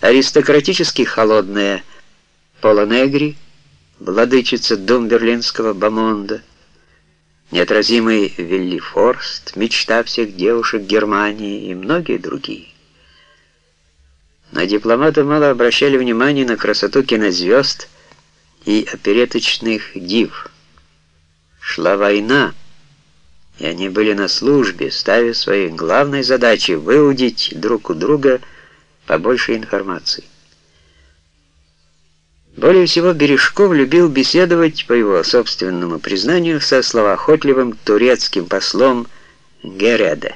аристократически холодная Полонегри, владычица дом берлинского Бамонда, неотразимый Виллифорст, мечта всех девушек Германии и многие другие. Но дипломаты мало обращали внимания на красоту кинозвезд и опереточных див. Шла война, и они были на службе, ставя своей главной задачей выудить друг у друга побольше информации. Более всего Бережков любил беседовать, по его собственному признанию, со словоохотливым турецким послом Гереде.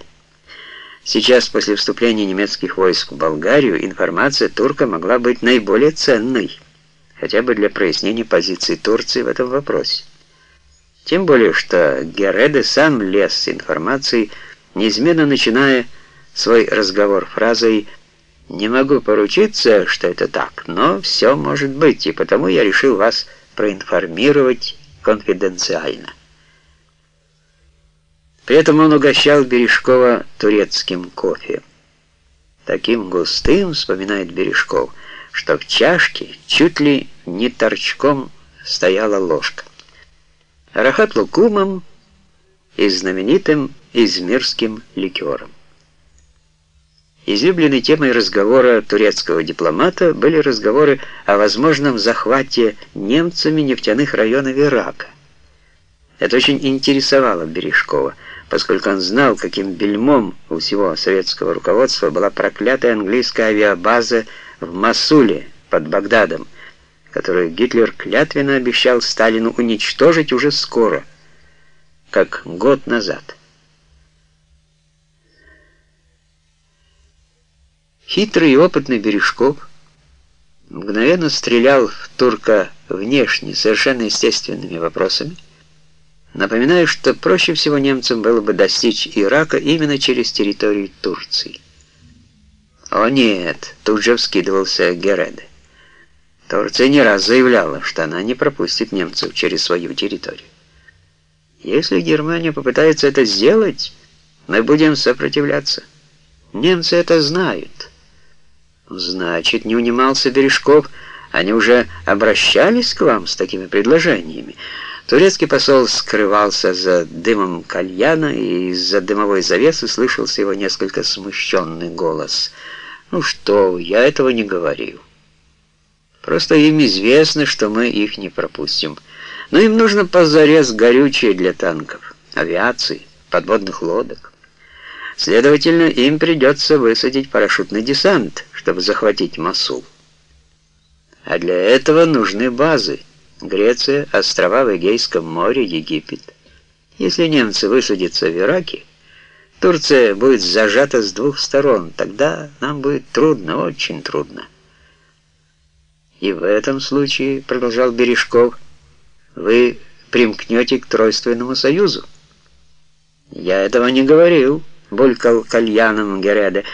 Сейчас, после вступления немецких войск в Болгарию, информация турка могла быть наиболее ценной, хотя бы для прояснения позиции Турции в этом вопросе. Тем более, что Гереде сам лез с информацией, неизменно начиная свой разговор фразой «Не могу поручиться, что это так, но все может быть, и потому я решил вас проинформировать конфиденциально». При этом он угощал Бережкова турецким кофе. Таким густым, вспоминает Бережков, что в чашке чуть ли не торчком стояла ложка. Рахат лукумом и знаменитым измирским ликером. Излюбленной темой разговора турецкого дипломата были разговоры о возможном захвате немцами нефтяных районов Ирака. Это очень интересовало Бережкова, поскольку он знал, каким бельмом у всего советского руководства была проклятая английская авиабаза в Масуле под Багдадом, которую Гитлер клятвенно обещал Сталину уничтожить уже скоро, как год назад. Хитрый и опытный Бережков мгновенно стрелял в турка внешне, совершенно естественными вопросами, напоминая, что проще всего немцам было бы достичь Ирака именно через территорию Турции. «О нет!» — тут же вскидывался Гереде. Турция не раз заявляла, что она не пропустит немцев через свою территорию. Если Германия попытается это сделать, мы будем сопротивляться. Немцы это знают. Значит, не унимался Бережков, они уже обращались к вам с такими предложениями. Турецкий посол скрывался за дымом кальяна, и из-за дымовой завесы слышался его несколько смущенный голос. «Ну что я этого не говорил. Просто им известно, что мы их не пропустим. Но им нужно позарез горючее для танков, авиации, подводных лодок. Следовательно, им придется высадить парашютный десант» чтобы захватить Масул. А для этого нужны базы. Греция, острова в Эгейском море, Египет. Если немцы высадятся в Ираке, Турция будет зажата с двух сторон. Тогда нам будет трудно, очень трудно. И в этом случае, продолжал Бережков, вы примкнете к Тройственному союзу. Я этого не говорил, булькал кальяном Гереде.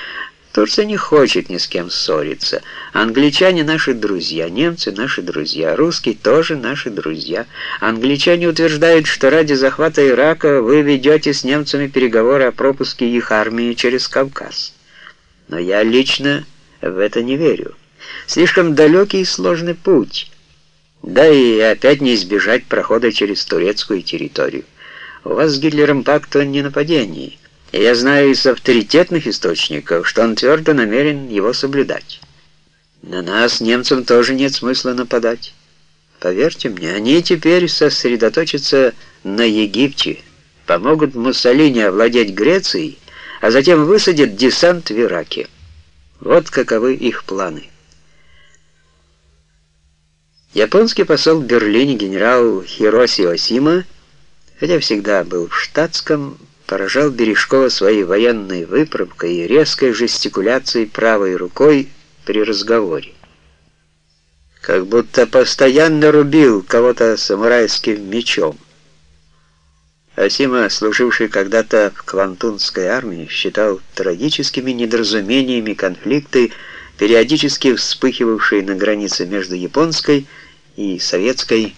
Турция не хочет ни с кем ссориться. Англичане наши друзья, немцы наши друзья, русские тоже наши друзья. Англичане утверждают, что ради захвата Ирака вы ведете с немцами переговоры о пропуске их армии через Кавказ. Но я лично в это не верю. Слишком далекий и сложный путь. Да и опять не избежать прохода через турецкую территорию. У вас с Гитлером пакт о ненападении. Я знаю из авторитетных источников, что он твердо намерен его соблюдать. На нас, немцам, тоже нет смысла нападать. Поверьте мне, они теперь сосредоточатся на Египте, помогут Муссолини овладеть Грецией, а затем высадят десант в Ираке. Вот каковы их планы. Японский посол в Берлине генерал Хироси Осима, хотя всегда был в штатском, поражал Бережкова своей военной выправкой и резкой жестикуляцией правой рукой при разговоре. Как будто постоянно рубил кого-то самурайским мечом. Асима, служивший когда-то в Квантунской армии, считал трагическими недоразумениями конфликты, периодически вспыхивавшие на границе между японской и советской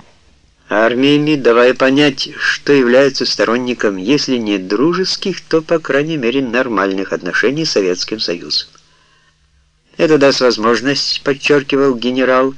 армиями, давая понять, что является сторонником, если не дружеских, то, по крайней мере, нормальных отношений с Советским Союзом. Это даст возможность, подчеркивал генерал,